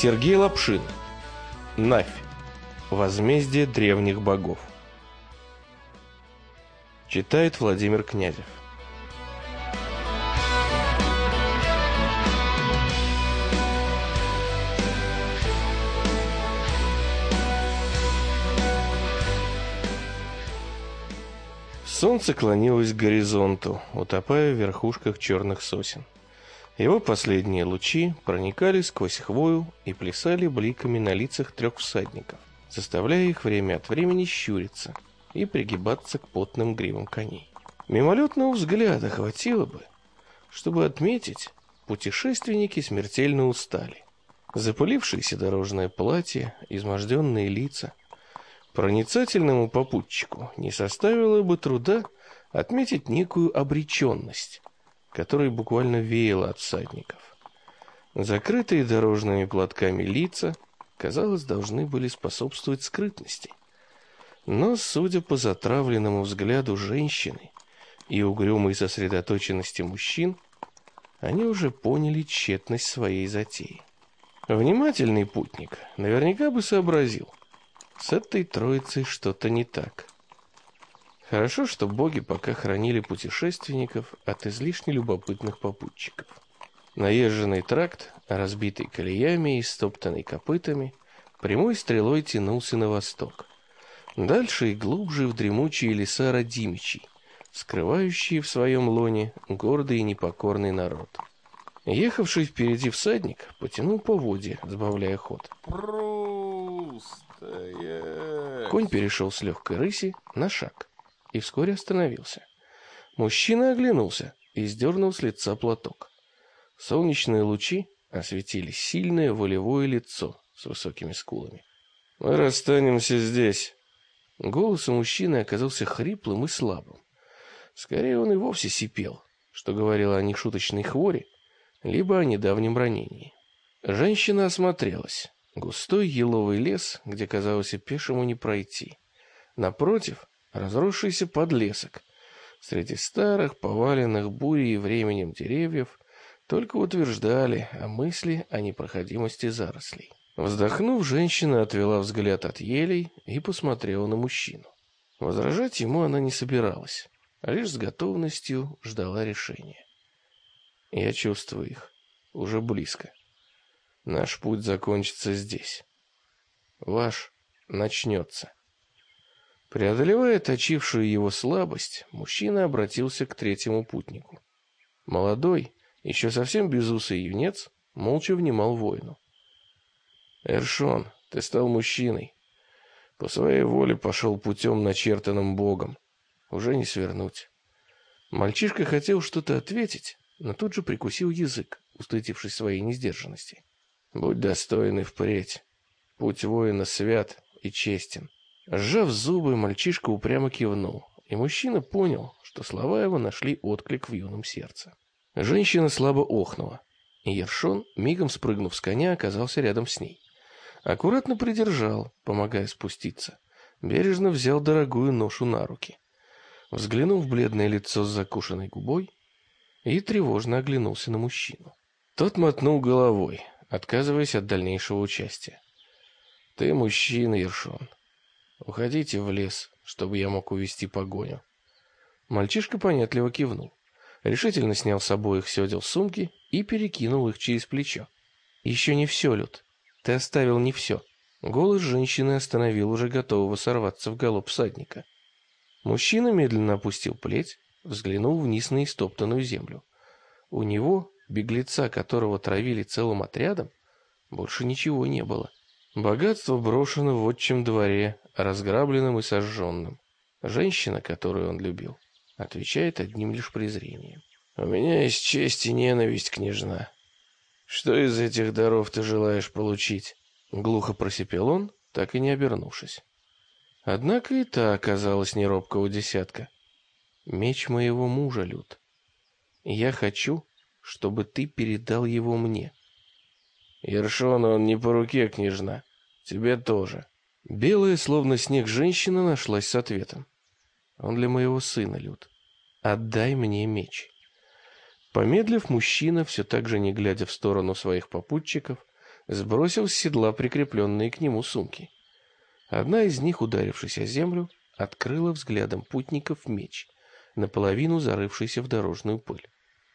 Сергей Лапшин. Навь. Возмездие древних богов. Читает Владимир Князев. Солнце клонилось к горизонту, утопая в верхушках черных сосен. Его последние лучи проникали сквозь хвою и плясали бликами на лицах трех всадников, заставляя их время от времени щуриться и пригибаться к потным гривам коней. Мимолетного взгляда хватило бы, чтобы отметить, путешественники смертельно устали. Запылившееся дорожное платье, изможденные лица. Проницательному попутчику не составило бы труда отметить некую обреченность, которой буквально веяло от всадников. Закрытые дорожными платками лица, казалось, должны были способствовать скрытности. Но, судя по затравленному взгляду женщины и угрюмой сосредоточенности мужчин, они уже поняли тщетность своей затеи. Внимательный путник наверняка бы сообразил, с этой троицей что-то не так. Хорошо, что боги пока хранили путешественников от излишне любопытных попутчиков. Наезженный тракт, разбитый колеями и стоптанный копытами, прямой стрелой тянулся на восток. Дальше и глубже в дремучие леса родимичей, скрывающие в своем лоне гордый и непокорный народ. Ехавший впереди всадник потянул поводья, сбавляя ход. Конь перешел с легкой рыси на шаг и вскоре остановился. Мужчина оглянулся и сдернул с лица платок. Солнечные лучи осветили сильное волевое лицо с высокими скулами. «Мы расстанемся здесь». Голос у мужчины оказался хриплым и слабым. Скорее, он и вовсе сипел, что говорило о нешуточной хвори, либо о недавнем ранении. Женщина осмотрелась. Густой еловый лес, где, казалось, и пешему не пройти. Напротив, разросшийся подлесок. Среди старых, поваленных бурей и временем деревьев только утверждали о мысли о непроходимости зарослей. Вздохнув, женщина отвела взгляд от елей и посмотрела на мужчину. Возражать ему она не собиралась, а лишь с готовностью ждала решения. Я чувствую их. Уже близко. Наш путь закончится здесь. Ваш начнется. Преодолевая точившую его слабость, мужчина обратился к третьему путнику. Молодой, еще совсем безусый юнец, молча внимал воину. «Эршон, ты стал мужчиной. По своей воле пошел путем, начертанным Богом. Уже не свернуть». Мальчишка хотел что-то ответить, но тут же прикусил язык, устыдившись своей несдержанности. «Будь достойный впредь. Путь воина свят и честен. Сжав зубы, мальчишка упрямо кивнул, и мужчина понял, что слова его нашли отклик в юном сердце. Женщина слабо охнула, и Ершон, мигом спрыгнув с коня, оказался рядом с ней. Аккуратно придержал, помогая спуститься. Бережно взял дорогую ношу на руки. Взглянул в бледное лицо с закушенной губой и тревожно оглянулся на мужчину. Тот мотнул головой, отказываясь от дальнейшего участия. «Ты мужчина, Ершон. Уходите в лес, чтобы я мог увести погоню. Мальчишка понятливо кивнул. Решительно снял с обоих седел сумки и перекинул их через плечо. Еще не все, Люд. Ты оставил не все. Голос женщины остановил уже готового сорваться в галоп всадника. Мужчина медленно опустил плеть, взглянул вниз на истоптанную землю. У него, беглеца, которого травили целым отрядом, больше ничего не было. Богатство брошено в отчим дворе, разграбленным и сожженным. Женщина, которую он любил, отвечает одним лишь презрением. «У меня есть честь и ненависть, княжна. Что из этих даров ты желаешь получить?» Глухо просипел он, так и не обернувшись. Однако и та оказалась неробкого десятка. «Меч моего мужа, Люд. Я хочу, чтобы ты передал его мне». «Ершону он не по руке, княжна. Тебе тоже». Белая, словно снег, женщина нашлась с ответом. «Он для моего сына, Люд. Отдай мне меч». Помедлив, мужчина, все так же не глядя в сторону своих попутчиков, сбросил с седла прикрепленные к нему сумки. Одна из них, ударившись о землю, открыла взглядом путников меч, наполовину зарывшийся в дорожную пыль.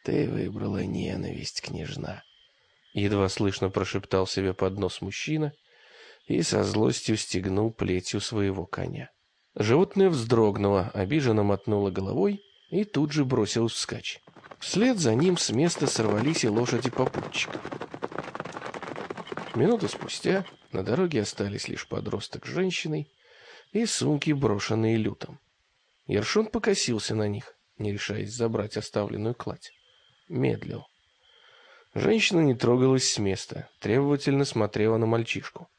«Ты выбрала ненависть, княжна», — едва слышно прошептал себе под нос мужчина и со злостью стегнул плетью своего коня. Животное вздрогнуло, обиженно мотнуло головой и тут же бросилось вскачь. Вслед за ним с места сорвались и лошади попутчиков. Минуту спустя на дороге остались лишь подросток с женщиной и сумки, брошенные лютом. Ершон покосился на них, не решаясь забрать оставленную кладь. Медлил. Женщина не трогалась с места, требовательно смотрела на мальчишку.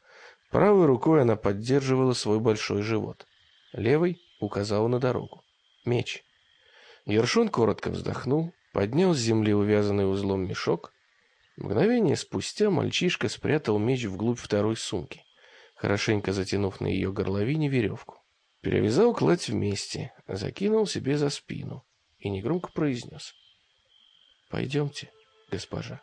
Правой рукой она поддерживала свой большой живот. Левой указала на дорогу. Меч. Ершон коротко вздохнул, поднял с земли увязанный узлом мешок Мгновение спустя мальчишка спрятал меч вглубь второй сумки, хорошенько затянув на ее горловине веревку. Перевязал кладь вместе, закинул себе за спину и негромко произнес. «Пойдемте, госпожа».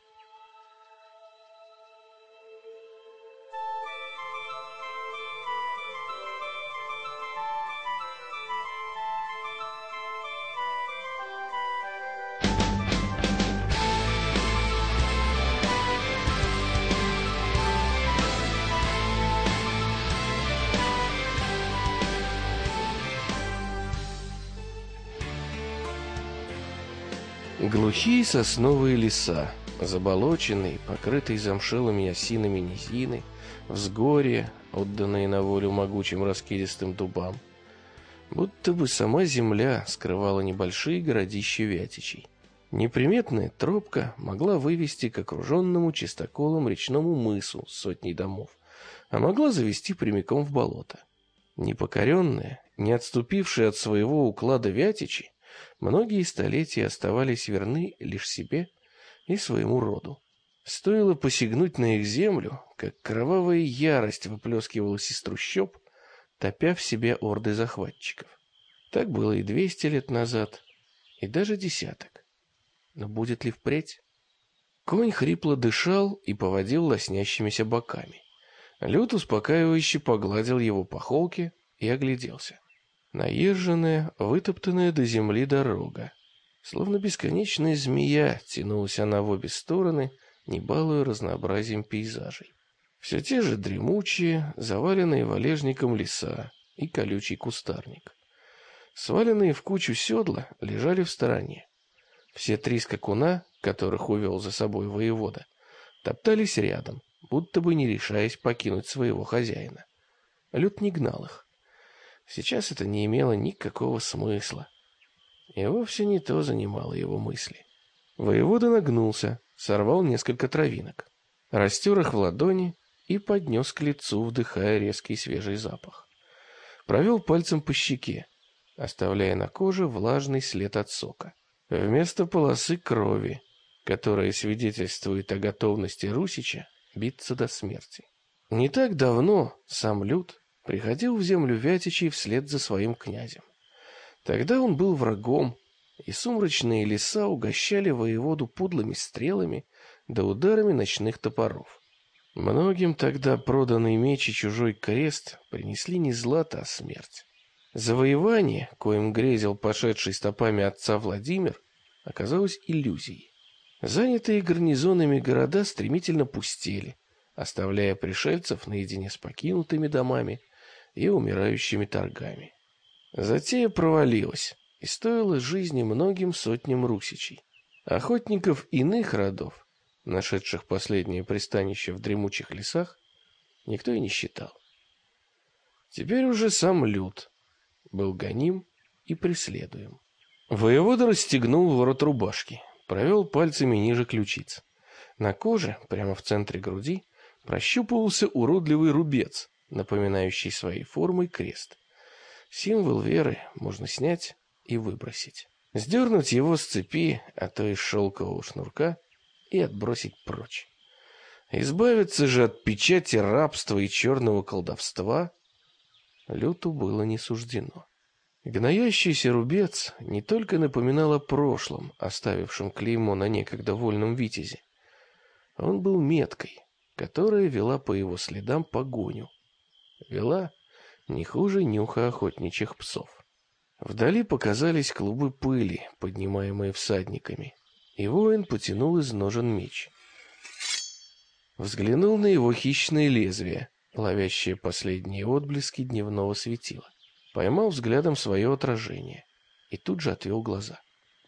Глухие сосновые леса, заболоченные, покрытые замшелыми осинами низины, взгорья, отданные на волю могучим раскидистым дубам. Будто бы сама земля скрывала небольшие городища Вятичей. Неприметная тропка могла вывести к окруженному чистоколом речному мысу с сотней домов, а могла завести прямиком в болото. Непокоренная, не отступившая от своего уклада Вятичи, многие столетия оставались верны лишь себе и своему роду. Стоило посягнуть на их землю, как кровавая ярость выплескивалась из трущоб, топя в себе орды захватчиков. Так было и двести лет назад, и даже десяток. Но будет ли впредь? Конь хрипло дышал и поводил лоснящимися боками. Люд успокаивающе погладил его по холке и огляделся. Наезженная, вытоптанная до земли дорога. Словно бесконечная змея тянулась она в обе стороны, не балуя разнообразием пейзажей. Все те же дремучие, заваленные валежником леса и колючий кустарник. Сваленные в кучу седла лежали в стороне. Все три скакуна, которых увел за собой воевода, топтались рядом, будто бы не решаясь покинуть своего хозяина. Люд не гнал их. Сейчас это не имело никакого смысла. И вовсе не то занимало его мысли. Воевода нагнулся, сорвал несколько травинок, растер их в ладони и поднес к лицу, вдыхая резкий свежий запах. Провел пальцем по щеке, оставляя на коже влажный след от сока. Вместо полосы крови, которая свидетельствует о готовности Русича биться до смерти. Не так давно сам Люд приходил в землю Вятичей вслед за своим князем. Тогда он был врагом, и сумрачные леса угощали воеводу пудлыми стрелами да ударами ночных топоров. Многим тогда проданный меч и чужой крест принесли не злато, а смерть. Завоевание, коим грезил пошедший стопами отца Владимир, оказалось иллюзией. Занятые гарнизонами города стремительно пустели, оставляя пришельцев наедине с покинутыми домами и умирающими торгами. Затея провалилась и стоила жизни многим сотням русичей. Охотников иных родов, нашедших последнее пристанище в дремучих лесах, никто и не считал. Теперь уже сам Люд был гоним и преследуем. Воевода расстегнул ворот рубашки, провел пальцами ниже ключиц. На коже, прямо в центре груди, прощупывался уродливый рубец, напоминающий своей формой крест. Символ веры можно снять и выбросить. Сдернуть его с цепи, а то и шелкового шнурка, и отбросить прочь. Избавиться же от печати рабства и черного колдовства Люту было не суждено. Гноящийся рубец не только напоминал о прошлом, оставившем клеймо на некогда вольном витязе. Он был меткой, которая вела по его следам погоню. Вела не хуже нюха охотничьих псов. Вдали показались клубы пыли, поднимаемые всадниками, и воин потянул из ножен меч. Взглянул на его хищные лезвия, ловящие последние отблески дневного светила. Поймал взглядом свое отражение и тут же отвел глаза.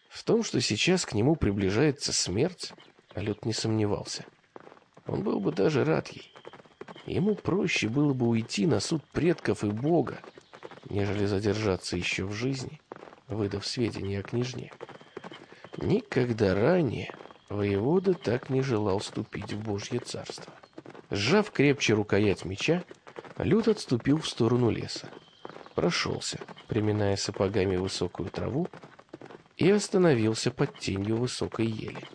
В том, что сейчас к нему приближается смерть, Алют не сомневался. Он был бы даже рад ей. Ему проще было бы уйти на суд предков и Бога, нежели задержаться еще в жизни, выдав сведения о княжне. Никогда ранее воевода так не желал ступить в Божье царство. Сжав крепче рукоять меча, Люд отступил в сторону леса. Прошелся, приминая сапогами высокую траву, и остановился под тенью высокой ели.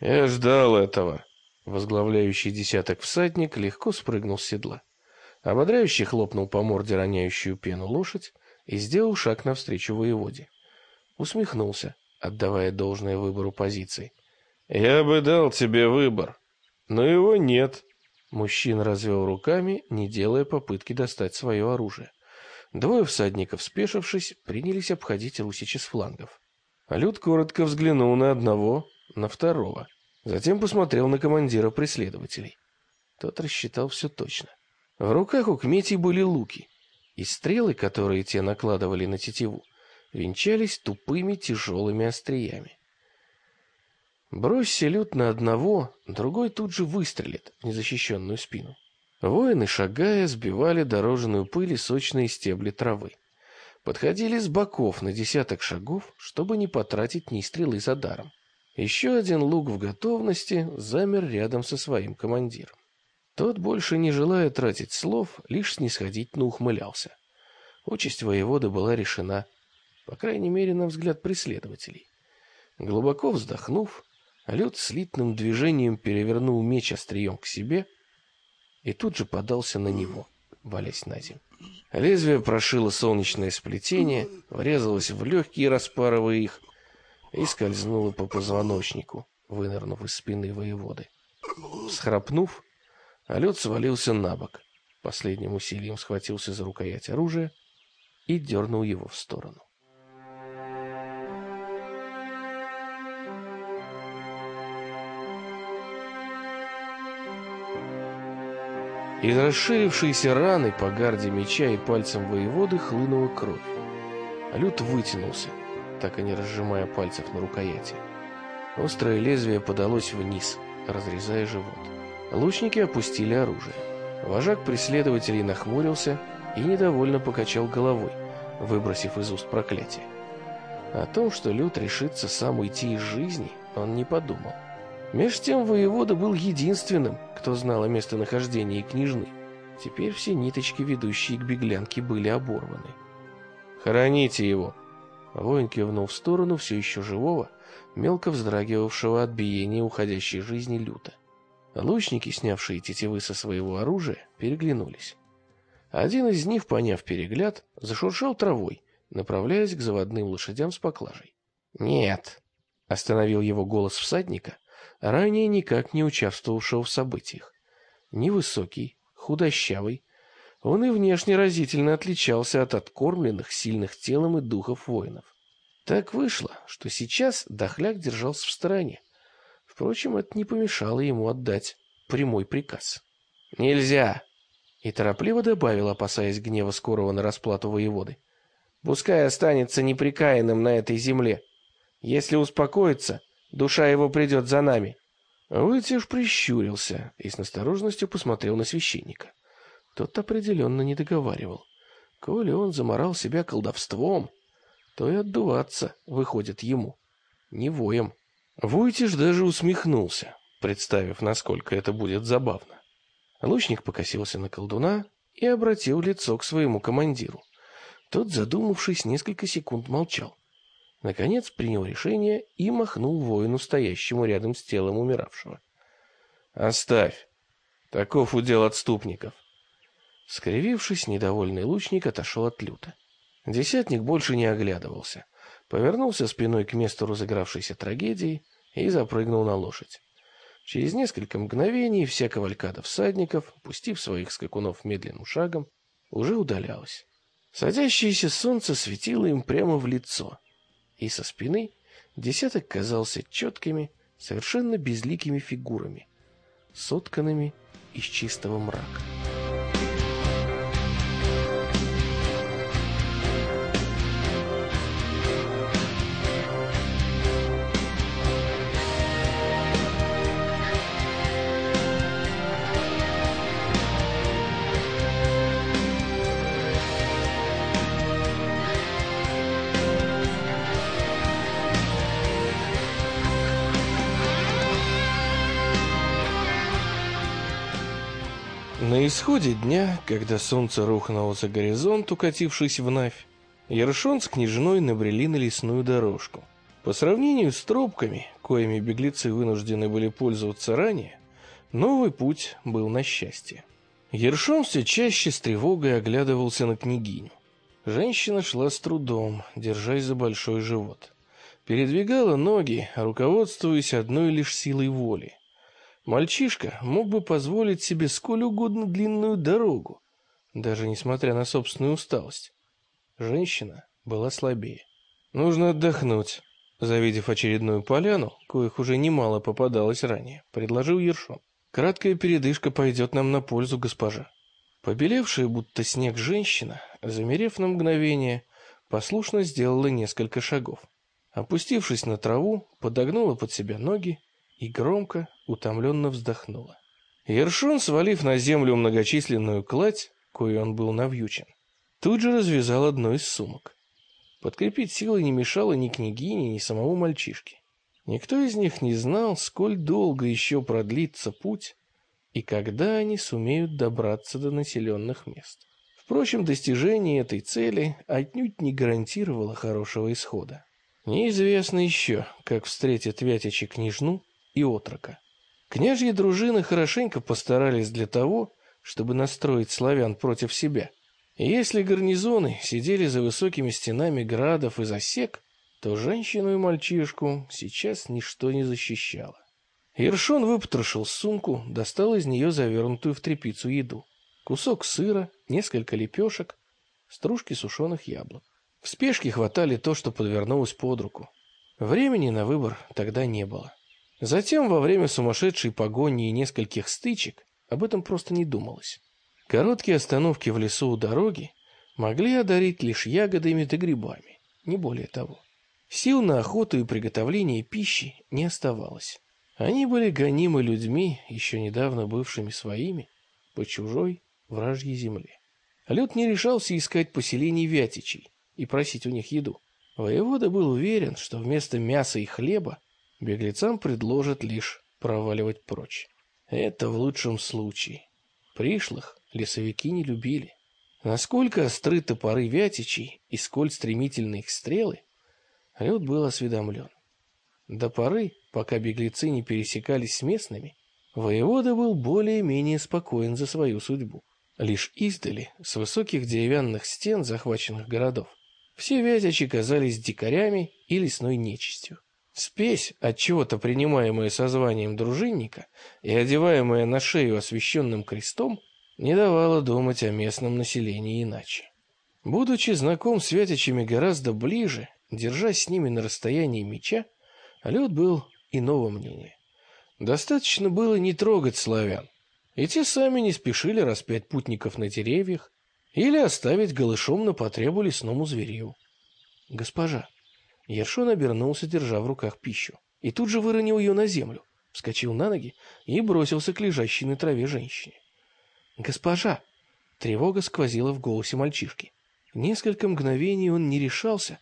«Я ждал этого», Возглавляющий десяток всадник легко спрыгнул с седла. Ободряюще хлопнул по морде роняющую пену лошадь и сделал шаг навстречу воеводе. Усмехнулся, отдавая должное выбору позиций. «Я бы дал тебе выбор, но его нет». Мужчина развел руками, не делая попытки достать свое оружие. Двое всадников, спешившись, принялись обходить Русича с флангов. Люд коротко взглянул на одного, на второго. Затем посмотрел на командира преследователей. Тот рассчитал все точно. В руках у Кмети были луки, и стрелы, которые те накладывали на тетиву, венчались тупыми тяжелыми остриями. Бросься лют на одного, другой тут же выстрелит в незащищенную спину. Воины, шагая, сбивали дорожную пыль и сочные стебли травы. Подходили с боков на десяток шагов, чтобы не потратить ни стрелы за даром. Еще один лук в готовности замер рядом со своим командиром. Тот, больше не желая тратить слов, лишь снисходительно ухмылялся. Участь воевода была решена, по крайней мере, на взгляд преследователей. Глубоко вздохнув, Лед слитным движением перевернул меч острием к себе и тут же подался на него, валясь на землю. Лезвие прошило солнечное сплетение, врезалось в легкие, распарывая их, и скользнула по позвоночнику, вынырнув из спины воеводы. Схрапнув, Алёд свалился на бок, последним усилием схватился за рукоять оружия и дернул его в сторону. Из расширившейся раны по гарде меча и пальцем воеводы хлынула кровь. Алют вытянулся, так и не разжимая пальцев на рукояти. Острое лезвие подалось вниз, разрезая живот. Лучники опустили оружие. Вожак преследователей нахмурился и недовольно покачал головой, выбросив из уст проклятие. О том, что Люд решится сам уйти из жизни, он не подумал. Меж тем воевода был единственным, кто знал о местонахождении княжны. Теперь все ниточки, ведущие к беглянке, были оборваны. «Хороните его!» Воин кивнул в сторону все еще живого, мелко вздрагивавшего от биения уходящей жизни люто. Лучники, снявшие тетивы со своего оружия, переглянулись. Один из них, поняв перегляд, зашуршал травой, направляясь к заводным лошадям с поклажей. «Нет!» — остановил его голос всадника, ранее никак не участвовавшего в событиях. Невысокий, худощавый, он и внешне разительно отличался от откормленных, сильных телом и духов воинов. Так вышло, что сейчас Дохляк держался в стороне. Впрочем, это не помешало ему отдать прямой приказ. «Нельзя!» И торопливо добавил, опасаясь гнева скорого на расплату воеводы. «Пускай останется неприкаянным на этой земле. Если успокоится, душа его придет за нами». Вытяж прищурился и с настороженностью посмотрел на священника. Тот определенно не договаривал. Коли он заморал себя колдовством, то и отдуваться выходит ему, не воем. Войтиш даже усмехнулся, представив, насколько это будет забавно. Лучник покосился на колдуна и обратил лицо к своему командиру. Тот, задумавшись, несколько секунд молчал. Наконец принял решение и махнул воину, стоящему рядом с телом умиравшего. «Оставь. Таков удел отступников. Скривившись, недовольный лучник отошел от люта. Десятник больше не оглядывался, повернулся спиной к месту разыгравшейся трагедии и запрыгнул на лошадь. Через несколько мгновений вся кавалькада всадников, пустив своих скакунов медленным шагом, уже удалялась. Садящееся солнце светило им прямо в лицо, и со спины десяток казался четкими, совершенно безликими фигурами, сотканными из чистого мрака. На исходе дня, когда солнце рухнуло за горизонт, укатившись в Навь, Ершон с княжной набрели на лесную дорожку. По сравнению с тропками, коими беглецы вынуждены были пользоваться ранее, новый путь был на счастье. Ершон все чаще с тревогой оглядывался на княгиню. Женщина шла с трудом, держась за большой живот. Передвигала ноги, руководствуясь одной лишь силой воли. Мальчишка мог бы позволить себе сколь угодно длинную дорогу, даже несмотря на собственную усталость. Женщина была слабее. Нужно отдохнуть. Завидев очередную поляну, коих уже немало попадалось ранее, предложил Ершон. Краткая передышка пойдет нам на пользу, госпожа. Побелевшая, будто снег женщина, замерев на мгновение, послушно сделала несколько шагов. Опустившись на траву, подогнула под себя ноги и громко, утомленно вздохнула. Ершон, свалив на землю многочисленную кладь, кою он был навьючен, тут же развязал одну из сумок. Подкрепить силы не мешало ни княгине, ни самому мальчишке. Никто из них не знал, сколь долго еще продлится путь и когда они сумеют добраться до населенных мест. Впрочем, достижение этой цели отнюдь не гарантировало хорошего исхода. Неизвестно еще, как встретит Вятичи княжну и отрока. Княжьи дружины хорошенько постарались для того, чтобы настроить славян против себя. Если гарнизоны сидели за высокими стенами градов и засек, то женщину и мальчишку сейчас ничто не защищало. Ершон выпотрошил сумку, достал из нее завернутую в тряпицу еду. Кусок сыра, несколько лепешек, стружки сушеных яблок. В спешке хватали то, что подвернулось под руку. Времени на выбор тогда не было. Затем, во время сумасшедшей погони и нескольких стычек, об этом просто не думалось. Короткие остановки в лесу у дороги могли одарить лишь ягодами да грибами, не более того. Сил на охоту и приготовление пищи не оставалось. Они были гонимы людьми, еще недавно бывшими своими, по чужой вражьей земле. Люд не решался искать поселений вятичей и просить у них еду. Воевода был уверен, что вместо мяса и хлеба беглецам предложат лишь проваливать прочь. Это в лучшем случае. Пришлых лесовики не любили. Насколько остры топоры вятичей и сколь стремительны их стрелы, Люд был осведомлен. До поры, пока беглецы не пересекались с местными, воевода был более-менее спокоен за свою судьбу. Лишь издали, с высоких деревянных стен захваченных городов, все вятичи казались дикарями и лесной нечистью. Спесь, от чего-то принимаемая созванием дружинника и одеваемая на шею освященным крестом, не давала думать о местном населении иначе. Будучи знаком с вятичами гораздо ближе, держась с ними на расстоянии меча, Лед был иного мнения. Достаточно было не трогать славян, и те сами не спешили распять путников на деревьях или оставить голышом на потребу лесному зверю. «Госпожа», Ершон обернулся, держа в руках пищу, и тут же выронил ее на землю, вскочил на ноги и бросился к лежащей на траве женщине. «Госпожа!» Тревога сквозила в голосе мальчишки. Несколько мгновений он не решался,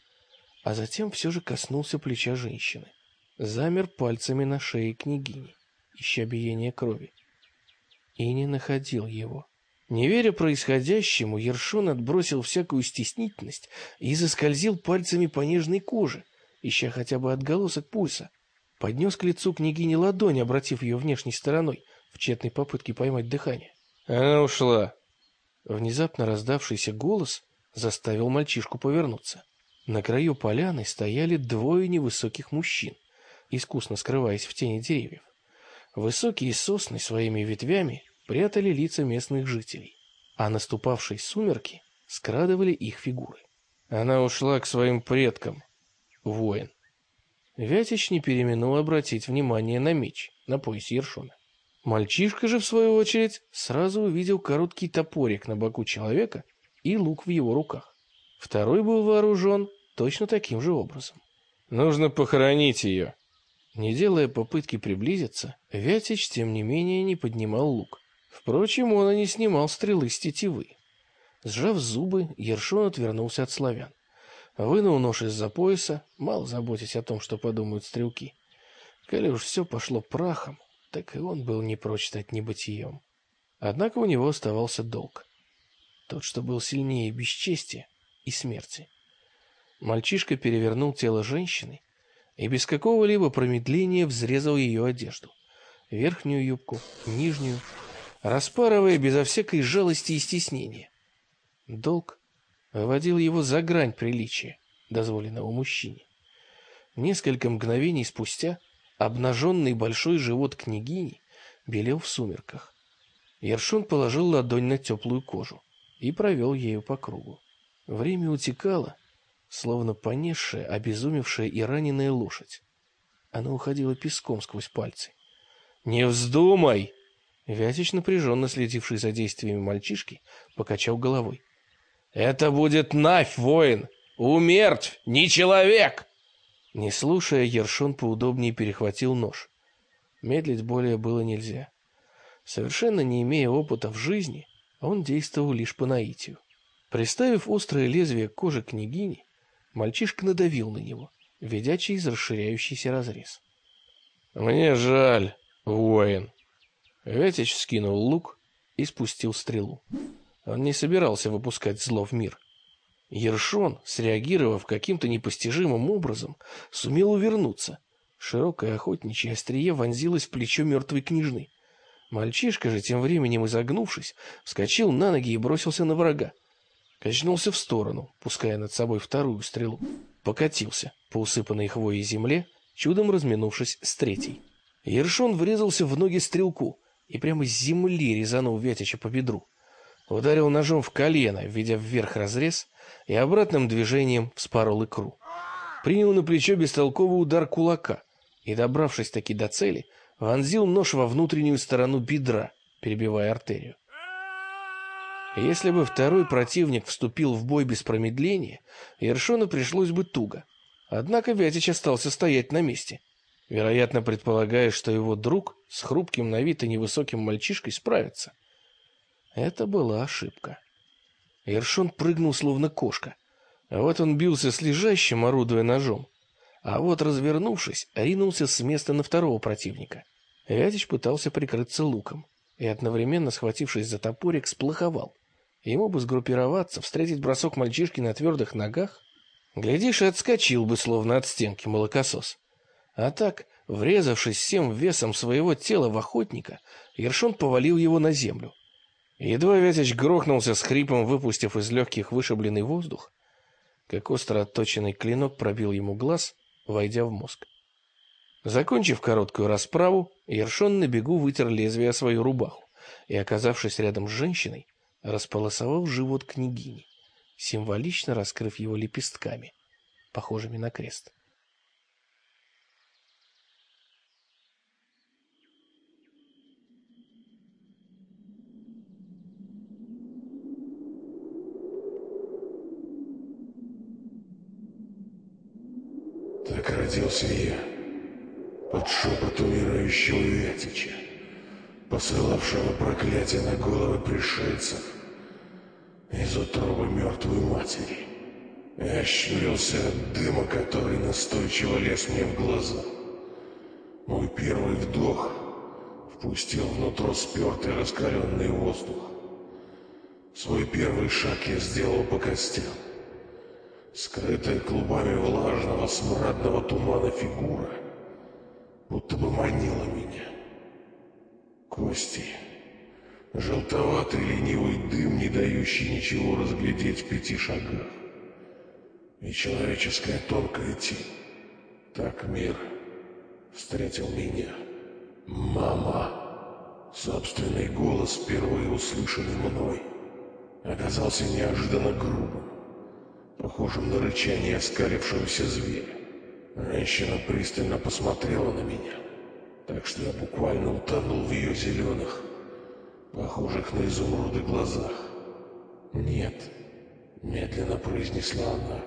а затем все же коснулся плеча женщины. Замер пальцами на шее княгини, ища биение крови. И не находил его. Не веря происходящему, Ершон отбросил всякую стеснительность и заскользил пальцами по нежной коже, ища хотя бы отголосок пульса. Поднес к лицу княгини ладонь, обратив ее внешней стороной, в тщетной попытке поймать дыхание. Она ушла. Внезапно раздавшийся голос заставил мальчишку повернуться. На краю поляны стояли двое невысоких мужчин, искусно скрываясь в тени деревьев. Высокие сосны своими ветвями прятали лица местных жителей, а наступавшие сумерки скрадывали их фигуры. Она ушла к своим предкам, воин. Вятич не переменул обратить внимание на меч на поясе Ершона. Мальчишка же, в свою очередь, сразу увидел короткий топорик на боку человека и лук в его руках. Второй был вооружен точно таким же образом. «Нужно похоронить ее», не делая попытки приблизиться, Вятич, тем не менее, не поднимал лук. Впрочем, он и не снимал стрелы с тетивы. Сжав зубы, Ершон отвернулся от славян. Вынул нож из-за пояса, мало заботясь о том, что подумают стрелки. Коли уж все пошло прахом, так и он был не прочь стать небытием. Однако у него оставался долг. Тот, что был сильнее бесчестия и смерти. Мальчишка перевернул тело женщины и без какого-либо промедления взрезал ее одежду. Верхнюю юбку, нижнюю, распарывая безо всякой жалости и стеснения. Долг выводил его за грань приличия, дозволенного мужчине. Несколько мгновений спустя обнаженный большой живот княгини белел в сумерках. Ершун положил ладонь на теплую кожу и провел ею по кругу. Время утекало, словно понесшая, обезумевшая и раненая лошадь. Она уходила песком сквозь пальцы. «Не вздумай!» Вятич, напряженно следивший за действиями мальчишки, покачал головой. «Это будет Навь, воин! Умертвь, не человек!» Не слушая, Ершон поудобнее перехватил нож. Медлить более было нельзя. Совершенно не имея опыта в жизни, он действовал лишь по наитию. Приставив острое лезвие к коже княгини, Мальчишка надавил на него, ведя через расширяющийся разрез. «Мне жаль, воин!» Вятич скинул лук и спустил стрелу. Он не собирался выпускать зло в мир. Ершон, среагировав каким-то непостижимым образом, сумел увернуться. Широкое охотничье острие вонзилось в плечо мертвой княжны. Мальчишка же, тем временем изогнувшись, вскочил на ноги и бросился на врага. Качнулся в сторону, пуская над собой вторую стрелу. Покатился по усыпанной хвоей земле, чудом разминувшись с третьей. Ершон врезался в ноги стрелку и прямо с земли резанул Вятича по бедру. Ударил ножом в колено, введя вверх разрез, и обратным движением вспорол икру. Принял на плечо бестолковый удар кулака и, добравшись таки до цели, вонзил нож во внутреннюю сторону бедра, перебивая артерию. Если бы второй противник вступил в бой без промедления, Ершону пришлось бы туго. Однако Вятич остался стоять на месте, вероятно, предполагая, что его друг с хрупким на вид и невысоким мальчишкой справится. Это была ошибка. Ершон прыгнул, словно кошка. А вот он бился с лежащим, орудуя ножом. А вот, развернувшись, ринулся с места на второго противника. Вятич пытался прикрыться луком и, одновременно схватившись за топорик, сплоховал. Ему бы сгруппироваться, встретить бросок мальчишки на твердых ногах. Глядишь, и отскочил бы, словно от стенки молокосос. А так, врезавшись всем весом своего тела в охотника, Ершон повалил его на землю. Едва Вятич грохнулся с хрипом, выпустив из легких вышибленный воздух, как остро отточенный клинок пробил ему глаз, войдя в мозг. Закончив короткую расправу, Ершон на бегу вытер лезвие о свою рубаху и, оказавшись рядом с женщиной, располосовал живот княгини, символично раскрыв его лепестками, похожими на крест. Так родился я под шепот умирающего Вятича посылавшего проклятие на головы пришельцев из утробы мертвой матери. Я ощурился от дыма, который настойчиво лез мне в глаза. Мой первый вдох впустил внутрь спертый раскаленный воздух. Свой первый шаг я сделал по костям. Скрытая клубами влажного смрадного тумана фигура будто бы манила меня. Кости. Желтоватый ленивый дым, не дающий ничего разглядеть в пяти шагах. И человеческая тонкая тень. Так мир встретил меня. Мама. Собственный голос, впервые услышанный мной, оказался неожиданно грубым, похожим на рычание оскалившегося зверя. Женщина пристально посмотрела на меня, так что я буквально утонул в ее зеленых, похожих на изумруды глазах. «Нет», — медленно произнесла она,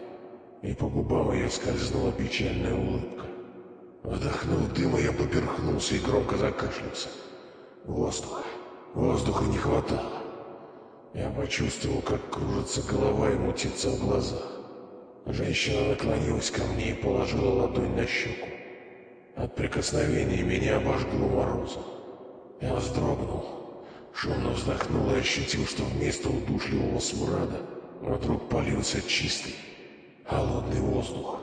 и по губам ее скользнула печальная улыбка. Вдохнув дыма, я поперхнулся и громко закашлялся. Воздуха, воздуха не хватало. Я почувствовал, как кружится голова и мутится в глазах. Женщина наклонилась ко мне и положила ладонь на щеку. От прикосновения меня обожгло морозом. Я вздрогнул, шумно вздохнул и ощутил, что вместо удушливого смрада вдруг полился чистый, холодный воздух.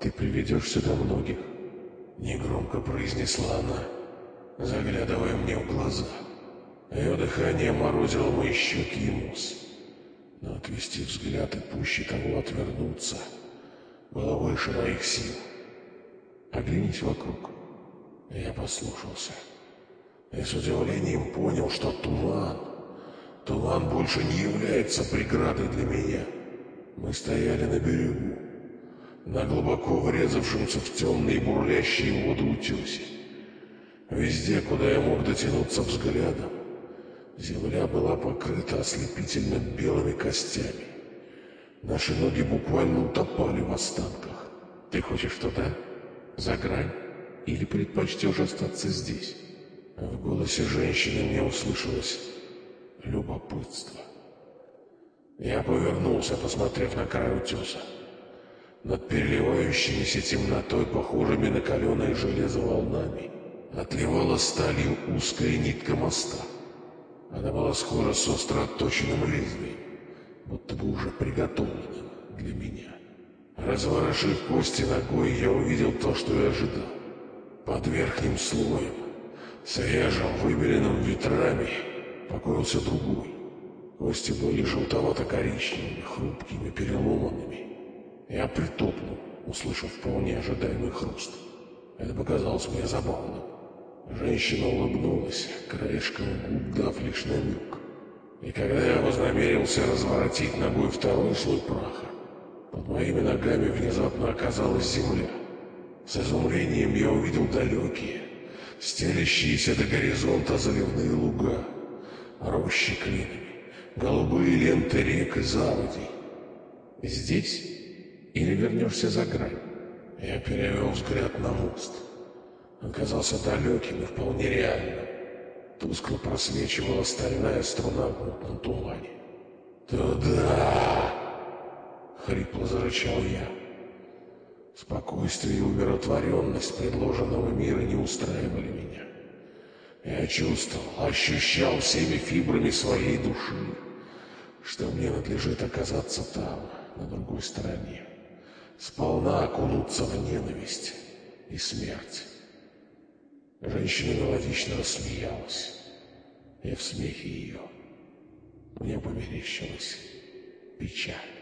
«Ты приведешь сюда многих?» — негромко произнесла она, заглядывая мне в глаза. Ее дыхание морозило мои щеки и нос но отвести взгляд и пуще того отвернуться было выше моих сил. Оглянись вокруг. Я послушался. И с удивлением понял, что туман, туман больше не является преградой для меня. Мы стояли на берегу, на глубоко врезавшемся в темные бурлящие воды утесе. Везде, куда я мог дотянуться взглядом, Земля была покрыта ослепительно белыми костями. Наши ноги буквально утопали в останках. Ты хочешь туда? За грань? Или предпочтешь остаться здесь? В голосе женщины мне услышалось любопытство. Я повернулся, посмотрев на край утеса. Над переливающимися темнотой, похожими на каленое железо волнами, отливала сталью узкая нитка моста — она была схожа с остро отточенным лезвием, будто бы уже приготовленным для меня. Разворошив кости ногой, я увидел то, что и ожидал. Под верхним слоем, свежим, выбеленным ветрами, покоился другой. Кости были желтовато-коричневыми, хрупкими, переломанными. Я притопнул, услышав вполне ожидаемый хруст. Это показалось мне забавным. Женщина улыбнулась, краешком губ дав лишь намек. И когда я вознамерился разворотить ногой второй слой праха, под моими ногами внезапно оказалась земля. С изумлением я увидел далекие, стелящиеся до горизонта заливные луга, рощи клинами, голубые ленты рек и заводей. Здесь или вернешься за грань? Я перевел взгляд на мост оказался далеким и вполне реальным. Тускло просвечивала стальная струна в мутном тумане. «Туда!» — хрипло зарычал я. Спокойствие и умиротворенность предложенного мира не устраивали меня. Я чувствовал, ощущал всеми фибрами своей души, что мне надлежит оказаться там, на другой стороне, сполна окунуться в ненависть и смерть. Женщина мелодично рассмеялась, и в смехе ее мне померещилась печаль.